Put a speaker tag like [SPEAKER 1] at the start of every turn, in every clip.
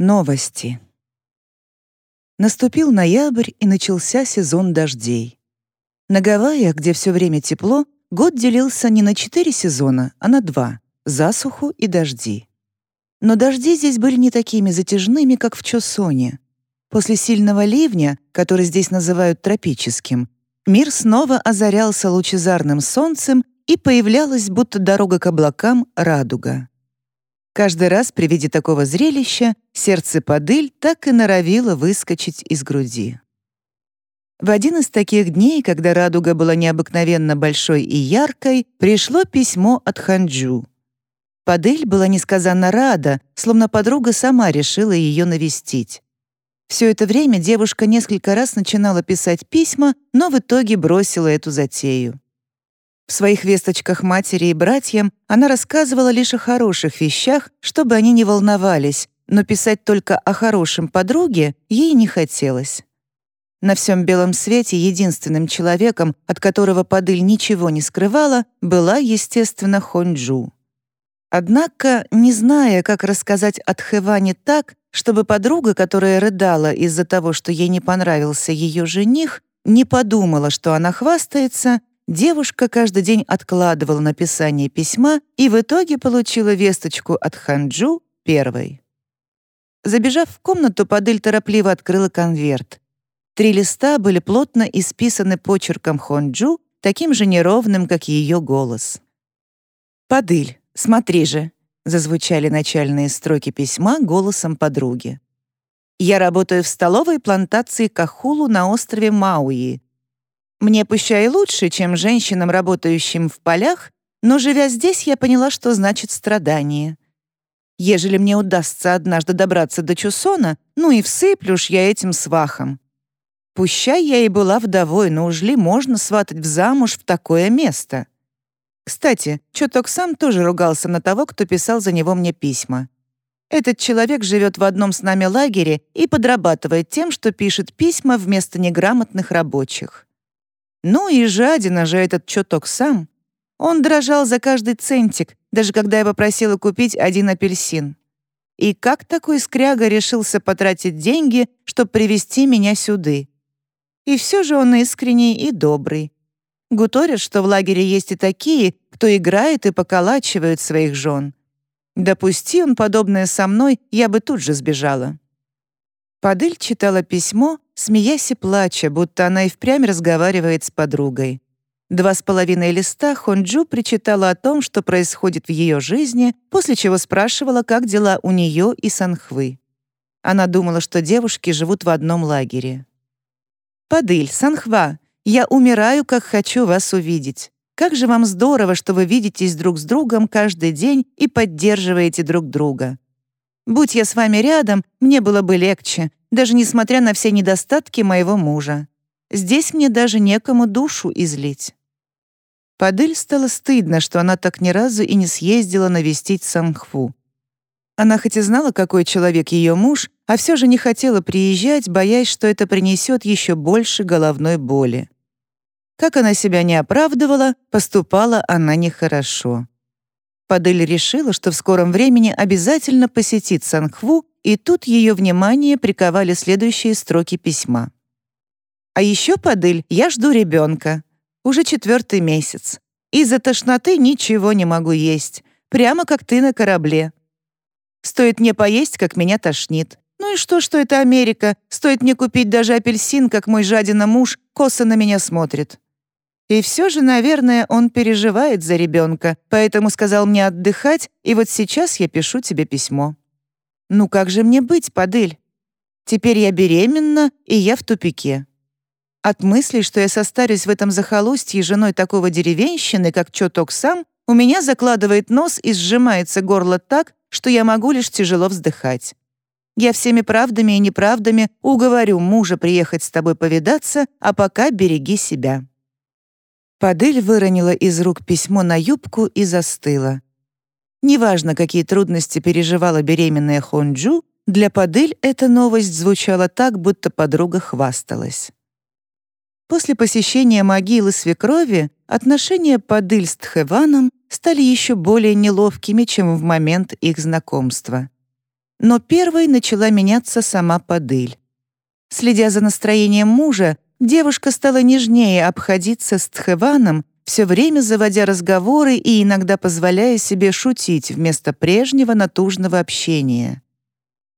[SPEAKER 1] Новости. Наступил ноябрь и начался сезон дождей. На Гавайях, где все время тепло, год делился не на четыре сезона, а на два — засуху и дожди. Но дожди здесь были не такими затяжными, как в Чосоне. После сильного ливня, который здесь называют тропическим, мир снова озарялся лучезарным солнцем и появлялась, будто дорога к облакам, радуга. Каждый раз при виде такого зрелища сердце подыль так и норовило выскочить из груди. В один из таких дней, когда радуга была необыкновенно большой и яркой, пришло письмо от Ханджу. Падыль была несказанно рада, словно подруга сама решила ее навестить. Все это время девушка несколько раз начинала писать письма, но в итоге бросила эту затею. В своих весточках матери и братьям она рассказывала лишь о хороших вещах, чтобы они не волновались, но писать только о хорошем подруге ей не хотелось. На всем белом свете единственным человеком, от которого Падыль ничего не скрывала, была, естественно, Хонджу. Однако, не зная, как рассказать от Хэвани так, чтобы подруга, которая рыдала из-за того, что ей не понравился ее жених, не подумала, что она хвастается, девушка каждый день откладывала написание письма и в итоге получила весточку от Ханджу первой. Забежав в комнату, Падыль торопливо открыла конверт. Три листа были плотно исписаны почерком Хонджу, таким же неровным, как ее голос. «Падыль, смотри же», — зазвучали начальные строки письма голосом подруги. «Я работаю в столовой плантации Кахулу на острове Мауи. Мне пущай лучше, чем женщинам, работающим в полях, но, живя здесь, я поняла, что значит страдание. Ежели мне удастся однажды добраться до Чусона, ну и всыплюшь я этим свахом. Пущай я и была вдовой, но уж ли можно сватать в замуж в такое место? Кстати, Чоток сам тоже ругался на того, кто писал за него мне письма. Этот человек живет в одном с нами лагере и подрабатывает тем, что пишет письма вместо неграмотных рабочих. Ну и жадина же этот чуток сам. Он дрожал за каждый центик, даже когда я попросила купить один апельсин. И как такой скряга решился потратить деньги, чтобы привести меня сюды? И все же он искренний и добрый. Гуторят, что в лагере есть и такие, кто играет и поколачивает своих жен. Допусти он подобное со мной, я бы тут же сбежала. Падыль читала письмо, смеясь и плача, будто она и впрямь разговаривает с подругой. Два с половиной листа Хонджу причитала о том, что происходит в ее жизни, после чего спрашивала, как дела у нее и Санхвы. Она думала, что девушки живут в одном лагере. «Падыль, Санхва, я умираю, как хочу вас увидеть. Как же вам здорово, что вы видитесь друг с другом каждый день и поддерживаете друг друга. Будь я с вами рядом, мне было бы легче, даже несмотря на все недостатки моего мужа. Здесь мне даже некому душу излить». Падыль стало стыдно, что она так ни разу и не съездила навестить Сангхву. Она хоть и знала, какой человек ее муж, а все же не хотела приезжать, боясь, что это принесет еще больше головной боли. Как она себя не оправдывала, поступала она нехорошо. Падель решила, что в скором времени обязательно посетит Санхву, и тут ее внимание приковали следующие строки письма. «А еще, Падель, я жду ребенка. Уже четвертый месяц. Из-за тошноты ничего не могу есть. Прямо как ты на корабле. Стоит мне поесть, как меня тошнит. Ну и что, что это Америка? Стоит мне купить даже апельсин, как мой жадина муж косо на меня смотрит. И все же, наверное, он переживает за ребенка, поэтому сказал мне отдыхать, и вот сейчас я пишу тебе письмо. Ну как же мне быть, Падыль? Теперь я беременна, и я в тупике. От мысли, что я состарюсь в этом захолустье женой такого деревенщины, как Чоток сам, у меня закладывает нос и сжимается горло так, что я могу лишь тяжело вздыхать. Я всеми правдами и неправдами уговорю мужа приехать с тобой повидаться, а пока береги себя». Падель выронила из рук письмо на юбку и застыла. Неважно, какие трудности переживала беременная Хонджу, для Падель эта новость звучала так, будто подруга хвасталась. После посещения могилы свекрови отношения Падыль с Тхеваном стали еще более неловкими, чем в момент их знакомства. но первой начала меняться сама Падыль. Следя за настроением мужа, девушка стала нежнее обходиться с Тхеваном, все время заводя разговоры и иногда позволяя себе шутить вместо прежнего натужного общения.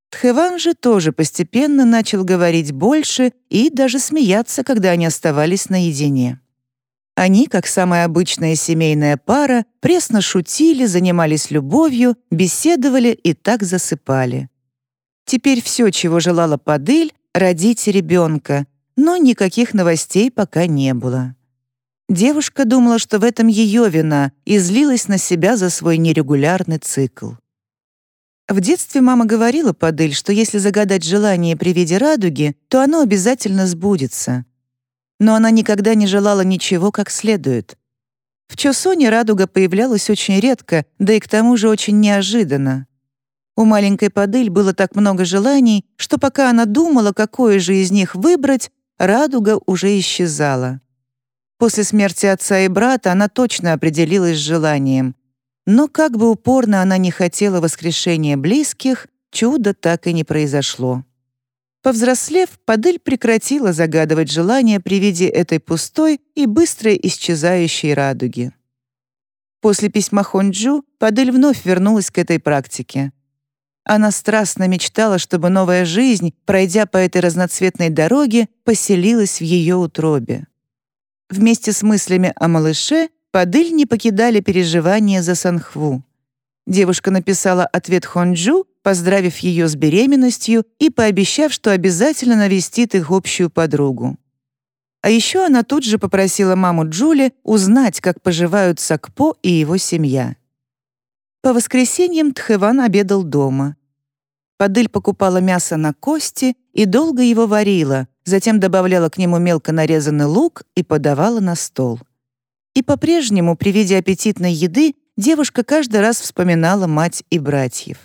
[SPEAKER 1] Тхеван же тоже постепенно начал говорить больше и даже смеяться, когда они оставались наедине. Они, как самая обычная семейная пара, пресно шутили, занимались любовью, беседовали и так засыпали. Теперь все, чего желала Падыль, родить ребенка, но никаких новостей пока не было. Девушка думала, что в этом ее вина, и злилась на себя за свой нерегулярный цикл. В детстве мама говорила Падыль, что если загадать желание при виде радуги, то оно обязательно сбудется но она никогда не желала ничего как следует. В Чосоне радуга появлялась очень редко, да и к тому же очень неожиданно. У маленькой Падыль было так много желаний, что пока она думала, какое же из них выбрать, радуга уже исчезала. После смерти отца и брата она точно определилась с желанием. Но как бы упорно она не хотела воскрешения близких, чудо так и не произошло. Повзрослев, Падель прекратила загадывать желания при виде этой пустой и быстро исчезающей радуги. После письма Хонджу Падель вновь вернулась к этой практике. Она страстно мечтала, чтобы новая жизнь, пройдя по этой разноцветной дороге, поселилась в ее утробе. Вместе с мыслями о малыше Падыль не покидали переживания за Санхву. Девушка написала ответ Хонджу поздравив ее с беременностью и пообещав, что обязательно навестит их общую подругу. А еще она тут же попросила маму Джули узнать, как поживают Сакпо и его семья. По воскресеньям Тхеван обедал дома. Падыль покупала мясо на кости и долго его варила, затем добавляла к нему мелко нарезанный лук и подавала на стол. И по-прежнему при виде аппетитной еды девушка каждый раз вспоминала мать и братьев.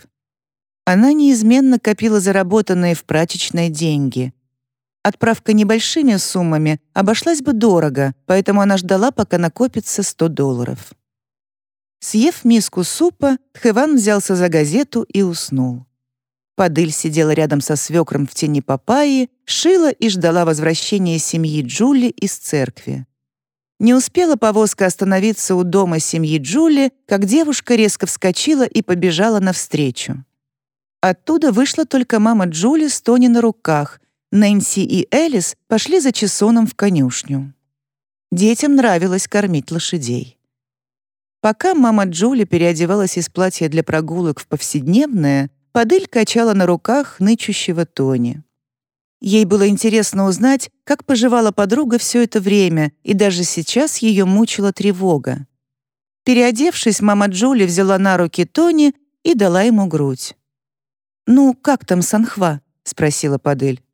[SPEAKER 1] Она неизменно копила заработанные в прачечной деньги. Отправка небольшими суммами обошлась бы дорого, поэтому она ждала, пока накопится 100 долларов. Съев миску супа, Тхеван взялся за газету и уснул. Падыль сидела рядом со свекром в тени папайи, шила и ждала возвращения семьи Джули из церкви. Не успела повозка остановиться у дома семьи Джули, как девушка резко вскочила и побежала навстречу. Оттуда вышла только мама Джули с Тони на руках. Нэнси и Элис пошли за Чесоном в конюшню. Детям нравилось кормить лошадей. Пока мама Джули переодевалась из платья для прогулок в повседневное, Падыль качала на руках нычущего Тони. Ей было интересно узнать, как поживала подруга все это время, и даже сейчас ее мучила тревога. Переодевшись, мама Джули взяла на руки Тони и дала ему грудь. «Ну, как там Санхва?» — спросила Падель.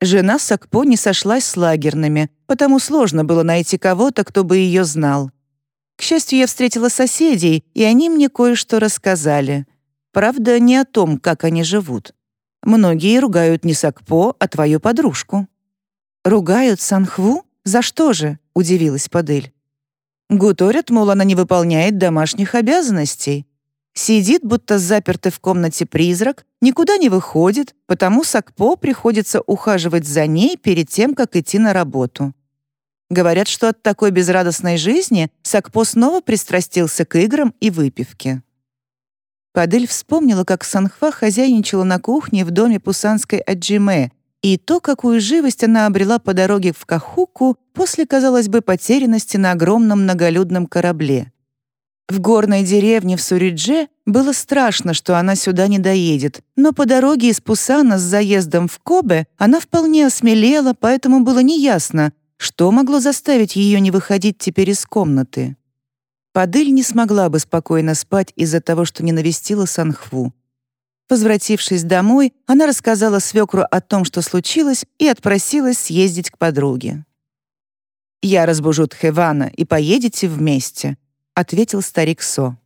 [SPEAKER 1] Жена Сакпо не сошлась с лагерными, потому сложно было найти кого-то, кто бы ее знал. К счастью, я встретила соседей, и они мне кое-что рассказали. Правда, не о том, как они живут. Многие ругают не Сакпо, а твою подружку. «Ругают Санхву? За что же?» — удивилась Падель. Гуторят, мол, она не выполняет домашних обязанностей. Сидит, будто запертый в комнате призрак, никуда не выходит, потому Сакпо приходится ухаживать за ней перед тем, как идти на работу. Говорят, что от такой безрадостной жизни Сакпо снова пристрастился к играм и выпивке. Падель вспомнила, как Санхва хозяйничала на кухне в доме пусанской Аджиме, и то, какую живость она обрела по дороге в Кахуку после, казалось бы, потерянности на огромном многолюдном корабле. В горной деревне в Суридже было страшно, что она сюда не доедет, но по дороге из Пусана с заездом в Кобе она вполне осмелела, поэтому было неясно, что могло заставить ее не выходить теперь из комнаты. Падыль не смогла бы спокойно спать из-за того, что не навестила Санхву. Возвратившись домой, она рассказала свекру о том, что случилось, и отпросилась съездить к подруге. «Я разбужу Тхевана, и поедете вместе», ответил старик Со.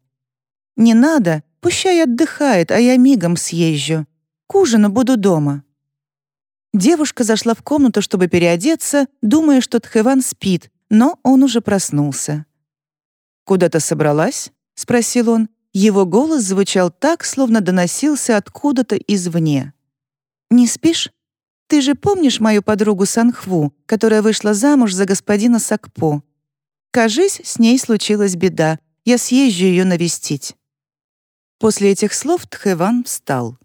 [SPEAKER 1] «Не надо, пущай отдыхает, а я мигом съезжу. К ужину буду дома». Девушка зашла в комнату, чтобы переодеться, думая, что Тхэван спит, но он уже проснулся. «Куда-то собралась?» — спросил он. его голос звучал так, словно доносился откуда-то извне. «Не спишь? Ты же помнишь мою подругу Санхву, которая вышла замуж за господина Сакпо? Кажись, с ней случилась беда. Я съезжу ее навестить». После этих слов Тхэван встал.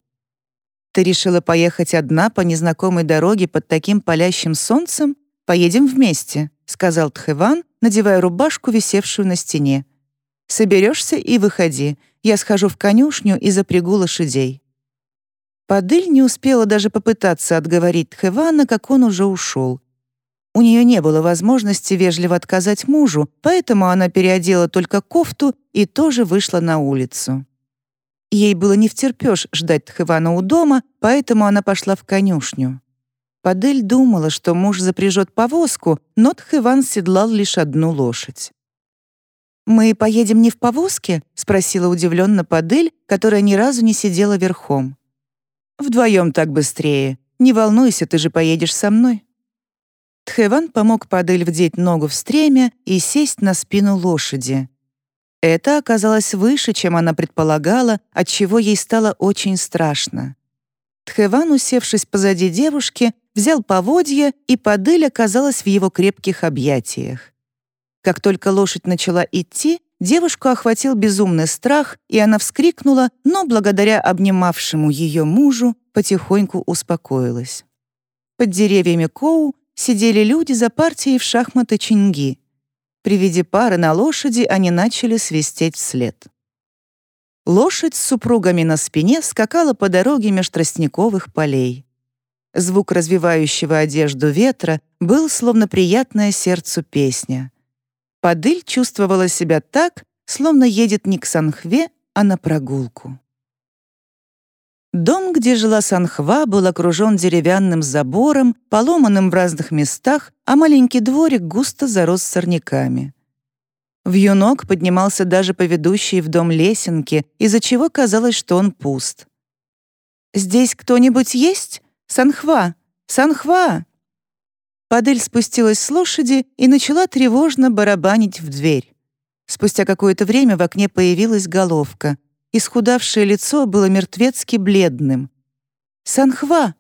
[SPEAKER 1] «Ты решила поехать одна по незнакомой дороге под таким палящим солнцем? Поедем вместе», — сказал Тхэван, надевая рубашку, висевшую на стене. «Соберешься и выходи. Я схожу в конюшню и запрягу лошадей». Падыль не успела даже попытаться отговорить Тхэвана, как он уже ушел. У нее не было возможности вежливо отказать мужу, поэтому она переодела только кофту и тоже вышла на улицу. Ей было не втерпёшь ждать Тхывана у дома, поэтому она пошла в конюшню. Падель думала, что муж запряжет повозку, но Тхыван седлал лишь одну лошадь. «Мы поедем не в повозке?» — спросила удивленно Падель, которая ни разу не сидела верхом. «Вдвоем так быстрее. Не волнуйся, ты же поедешь со мной». Тхеван помог Падель вдеть ногу в стремя и сесть на спину лошади. Это оказалось выше, чем она предполагала, отчего ей стало очень страшно. Тхеван, усевшись позади девушки, взял поводья, и падыль оказалась в его крепких объятиях. Как только лошадь начала идти, девушку охватил безумный страх, и она вскрикнула, но благодаря обнимавшему ее мужу потихоньку успокоилась. Под деревьями Коу сидели люди за партией в шахматы Чинги. При виде пары на лошади они начали свистеть вслед. Лошадь с супругами на спине скакала по дороге меж тростниковых полей. Звук развивающего одежду ветра был словно приятная сердцу песня. Падыль чувствовала себя так, словно едет не к Санхве, а на прогулку. Дом, где жила Санхва, был окружен деревянным забором, поломанным в разных местах, а маленький дворик густо зарос сорняками. Вьюнок поднимался даже по ведущей в дом лесенке, из-за чего казалось, что он пуст. «Здесь кто-нибудь есть? Санхва! Санхва!» Падель спустилась с лошади и начала тревожно барабанить в дверь. Спустя какое-то время в окне появилась головка. Исхудавшее лицо было мертвецки бледным. «Санхва!»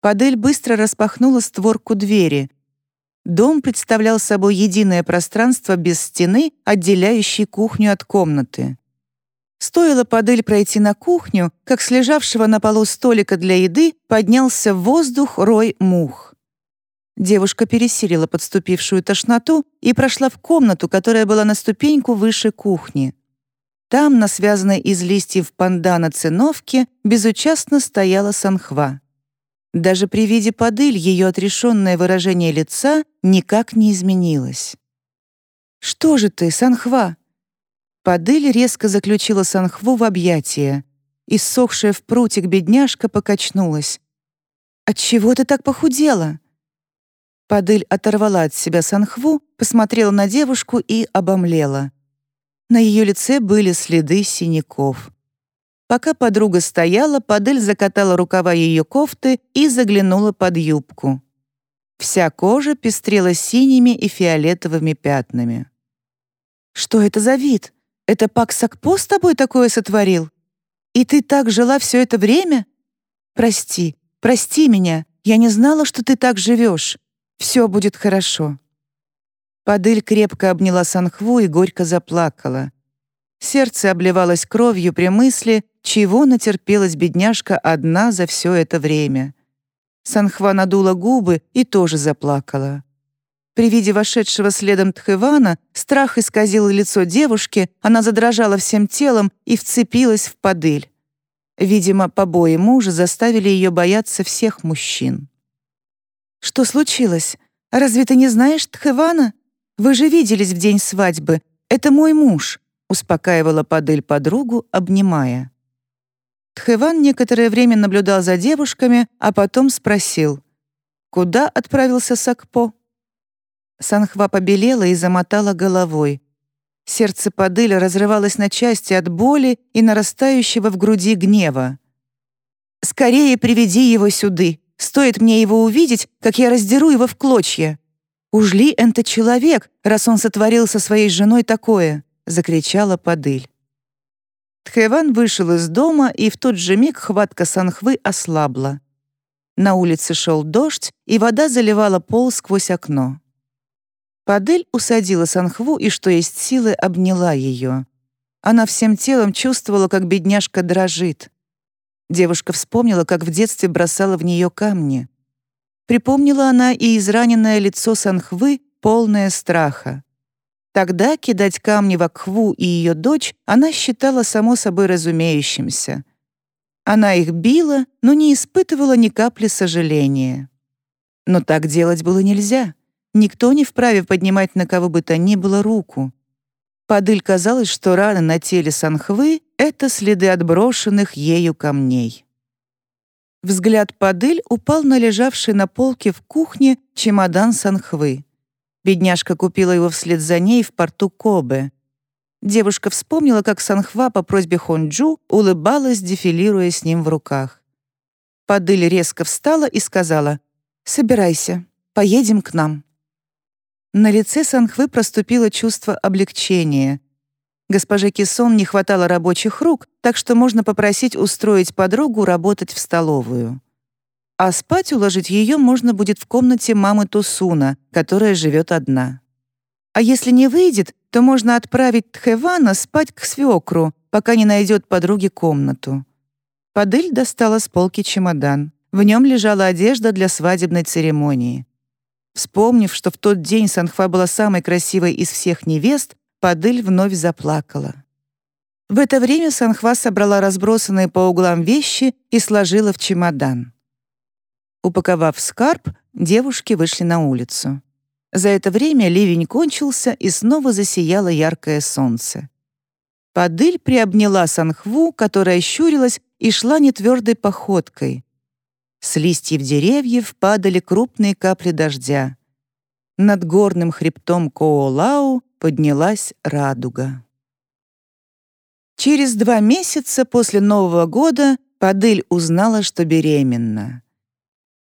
[SPEAKER 1] Падель быстро распахнула створку двери. Дом представлял собой единое пространство без стены, отделяющей кухню от комнаты. Стоило Падель пройти на кухню, как с лежавшего на полу столика для еды поднялся в воздух рой мух. Девушка пересилила подступившую тошноту и прошла в комнату, которая была на ступеньку выше кухни. Там, на связанной из листьев пандана циновке, безучастно стояла Санхва. Даже при виде подыль ее отрешенное выражение лица никак не изменилось. «Что же ты, Санхва?» Подыль резко заключила Санхву в объятия. Иссохшая в прутик бедняжка покачнулась. «Отчего ты так похудела?» Падыль оторвала от себя Санхву, посмотрела на девушку и обомлела. На ее лице были следы синяков. Пока подруга стояла, Падель закатала рукава ее кофты и заглянула под юбку. Вся кожа пестрела синими и фиолетовыми пятнами. «Что это за вид? Это Пак Сакпо с тобой такое сотворил? И ты так жила все это время? Прости, прости меня, я не знала, что ты так живешь. Все будет хорошо». Падыль крепко обняла Санхву и горько заплакала. Сердце обливалось кровью при мысли, чего натерпелась бедняжка одна за все это время. Санхва надула губы и тоже заплакала. При виде вошедшего следом Тхывана страх исказил лицо девушки, она задрожала всем телом и вцепилась в подыль. Видимо, побои мужа заставили ее бояться всех мужчин. «Что случилось? Разве ты не знаешь Тхывана?» Вы же виделись в день свадьбы. Это мой муж», — успокаивала Падель подругу, обнимая. Тхэван некоторое время наблюдал за девушками, а потом спросил, «Куда отправился Сакпо?» Санхва побелела и замотала головой. Сердце Падыля разрывалось на части от боли и нарастающего в груди гнева. «Скорее приведи его сюды. Стоит мне его увидеть, как я раздеру его в клочья». «Уж ли это человек, раз он сотворил со своей женой такое?» — закричала Падыль. Тхэван вышел из дома, и в тот же миг хватка Санхвы ослабла. На улице шел дождь, и вода заливала пол сквозь окно. Падель усадила Санхву и, что есть силы, обняла ее. Она всем телом чувствовала, как бедняжка дрожит. Девушка вспомнила, как в детстве бросала в нее камни. Припомнила она и израненное лицо Санхвы, полное страха. Тогда кидать камни в Акхву и ее дочь она считала само собой разумеющимся. Она их била, но не испытывала ни капли сожаления. Но так делать было нельзя. Никто не вправе поднимать на кого бы то ни было руку. Падыль казалось, что раны на теле Санхвы — это следы отброшенных ею камней. Взгляд Падыль упал на лежавший на полке в кухне чемодан Санхвы. Бедняжка купила его вслед за ней в порту Кобе. Девушка вспомнила, как Санхва по просьбе Хонджу улыбалась, дефилируя с ним в руках. Падыль резко встала и сказала «Собирайся, поедем к нам». На лице Санхвы проступило чувство облегчения. Госпоже Кисон не хватало рабочих рук, так что можно попросить устроить подругу работать в столовую а спать уложить ее можно будет в комнате мамы Тусуна, которая живет одна. А если не выйдет, то можно отправить Тхевана спать к свекру, пока не найдет подруге комнату. Падыль достала с полки чемодан. В нем лежала одежда для свадебной церемонии. Вспомнив, что в тот день Санхва была самой красивой из всех невест, Падыль вновь заплакала. В это время Санхва собрала разбросанные по углам вещи и сложила в чемодан. Упаковав скарб, девушки вышли на улицу. За это время ливень кончился, и снова засияло яркое солнце. Падыль приобняла Санхву, которая щурилась и шла нетвердой походкой. С листьев деревьев падали крупные капли дождя. Над горным хребтом Коолау поднялась радуга. Через два месяца после Нового года Падыль узнала, что беременна.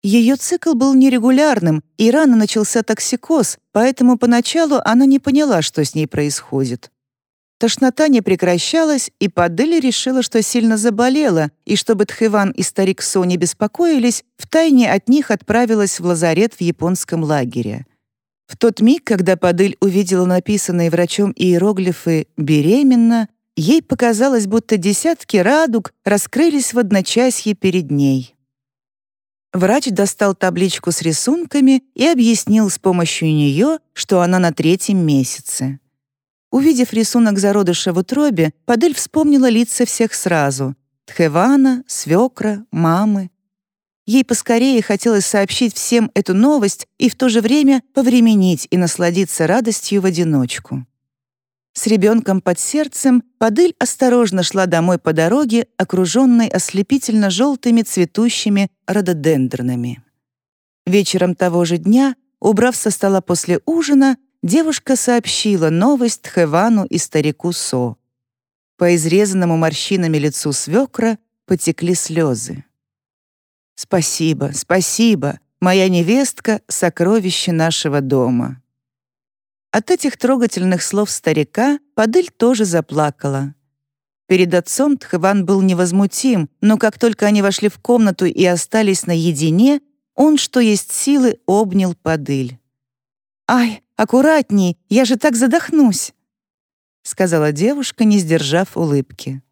[SPEAKER 1] Ее цикл был нерегулярным, и рано начался токсикоз, поэтому поначалу она не поняла, что с ней происходит. Тошнота не прекращалась, и Падель решила, что сильно заболела, и чтобы Тхэван и старик Со не беспокоились, втайне от них отправилась в лазарет в японском лагере. В тот миг, когда Падель увидела написанные врачом иероглифы «беременна», ей показалось, будто десятки радуг раскрылись в одночасье перед ней. Врач достал табличку с рисунками и объяснил с помощью нее, что она на третьем месяце. Увидев рисунок зародыша в утробе, Падель вспомнила лица всех сразу — Тхевана, свекра, мамы. Ей поскорее хотелось сообщить всем эту новость и в то же время повременить и насладиться радостью в одиночку. С ребенком под сердцем Падыль осторожно шла домой по дороге, окруженной ослепительно-желтыми цветущими рододендронами. Вечером того же дня, убрав со стола после ужина, девушка сообщила новость Тхевану и старику Со. По изрезанному морщинами лицу свекра потекли слезы. «Спасибо, спасибо, моя невестка — сокровище нашего дома». От этих трогательных слов старика Падыль тоже заплакала. Перед отцом Тхван был невозмутим, но как только они вошли в комнату и остались наедине, он, что есть силы, обнял Падыль. «Ай, аккуратней, я же так задохнусь!» сказала девушка, не сдержав улыбки.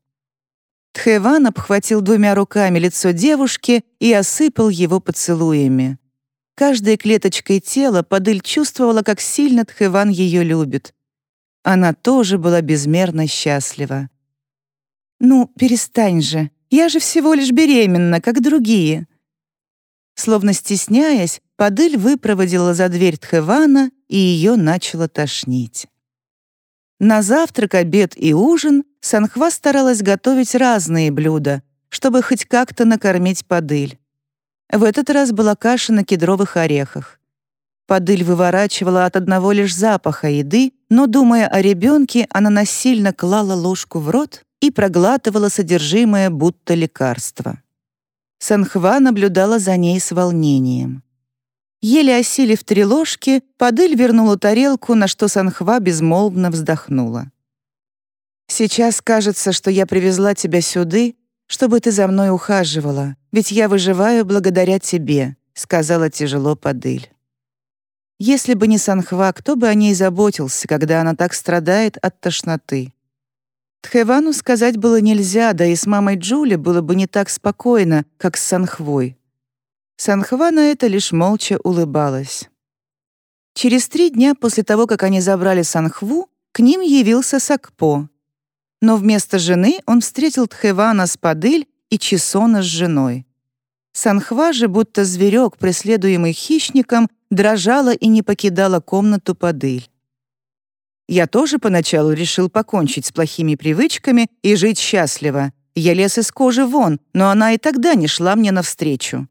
[SPEAKER 1] Тхэван обхватил двумя руками лицо девушки и осыпал его поцелуями. Каждой клеточкой тела Падыль чувствовала, как сильно Тхэван ее любит. Она тоже была безмерно счастлива. «Ну, перестань же, я же всего лишь беременна, как другие». Словно стесняясь, Падыль выпроводила за дверь Тхэвана, и ее начало тошнить. На завтрак, обед и ужин Санхва старалась готовить разные блюда, чтобы хоть как-то накормить Падыль. В этот раз была каша на кедровых орехах. Падыль выворачивала от одного лишь запаха еды, но, думая о ребенке, она насильно клала ложку в рот и проглатывала содержимое будто лекарства. Санхва наблюдала за ней с волнением. Еле осилив три ложки, Падыль вернула тарелку, на что Санхва безмолвно вздохнула. Сейчас кажется, что я привезла тебя сюды, чтобы ты за мной ухаживала, ведь я выживаю благодаря тебе», — сказала тяжело Падыль. Если бы не Санхва, кто бы о ней заботился, когда она так страдает от тошноты? Тхевану сказать было нельзя, да и с мамой Джули было бы не так спокойно, как с Санхвой. Санхва на это лишь молча улыбалась. Через три дня после того, как они забрали Санхву, к ним явился Сакпо. Но вместо жены он встретил Тхевана с Падыль и Чесона с женой. Санхва же, будто зверек, преследуемый хищником, дрожала и не покидала комнату Падыль. Я тоже поначалу решил покончить с плохими привычками и жить счастливо. Я лез из кожи вон, но она и тогда не шла мне навстречу.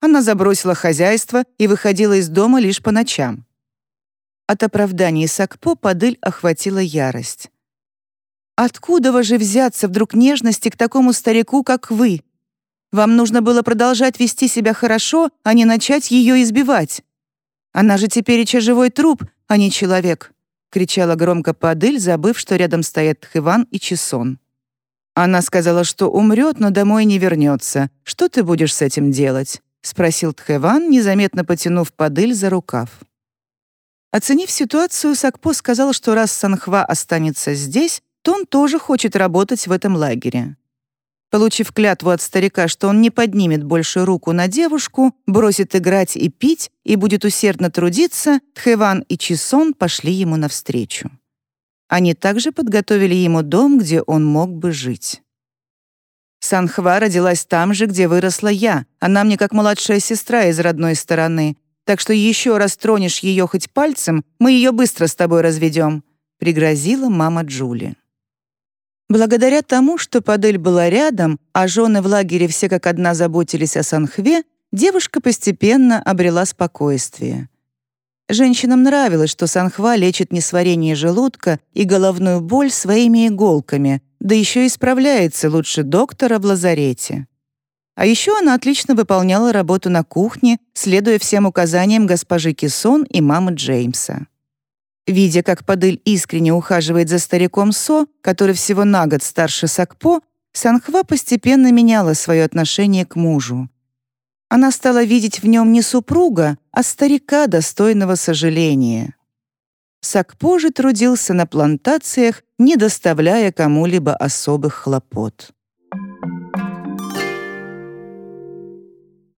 [SPEAKER 1] Она забросила хозяйство и выходила из дома лишь по ночам. От оправданий Сакпо Падыль охватила ярость. «Откуда вы же взяться вдруг нежности к такому старику, как вы? Вам нужно было продолжать вести себя хорошо, а не начать ее избивать. Она же теперь и живой труп, а не человек», — кричала громко Падыль, забыв, что рядом стоят Тхыван и Чесон. Она сказала, что умрет, но домой не вернется. Что ты будешь с этим делать? — спросил Тхэван, незаметно потянув Падыль за рукав. Оценив ситуацию, Сакпо сказал, что раз Санхва останется здесь, то он тоже хочет работать в этом лагере. Получив клятву от старика, что он не поднимет больше руку на девушку, бросит играть и пить и будет усердно трудиться, Тхэван и Чисон пошли ему навстречу. Они также подготовили ему дом, где он мог бы жить. Санхва родилась там же, где выросла я. Она мне как младшая сестра из родной стороны. Так что еще раз тронешь ее хоть пальцем, мы ее быстро с тобой разведем», — пригрозила мама Джули. Благодаря тому, что Падель была рядом, а жены в лагере все как одна заботились о Санхве, девушка постепенно обрела спокойствие. Женщинам нравилось, что Санхва лечит несварение желудка и головную боль своими иголками, да еще и справляется лучше доктора в лазарете. А еще она отлично выполняла работу на кухне, следуя всем указаниям госпожи Кисон и мамы Джеймса. Видя, как Падыль искренне ухаживает за стариком Со, который всего на год старше Сакпо, Санхва постепенно меняла свое отношение к мужу. Она стала видеть в нем не супруга, а старика, достойного сожаления. Сакпо же трудился на плантациях, не доставляя кому-либо особых хлопот.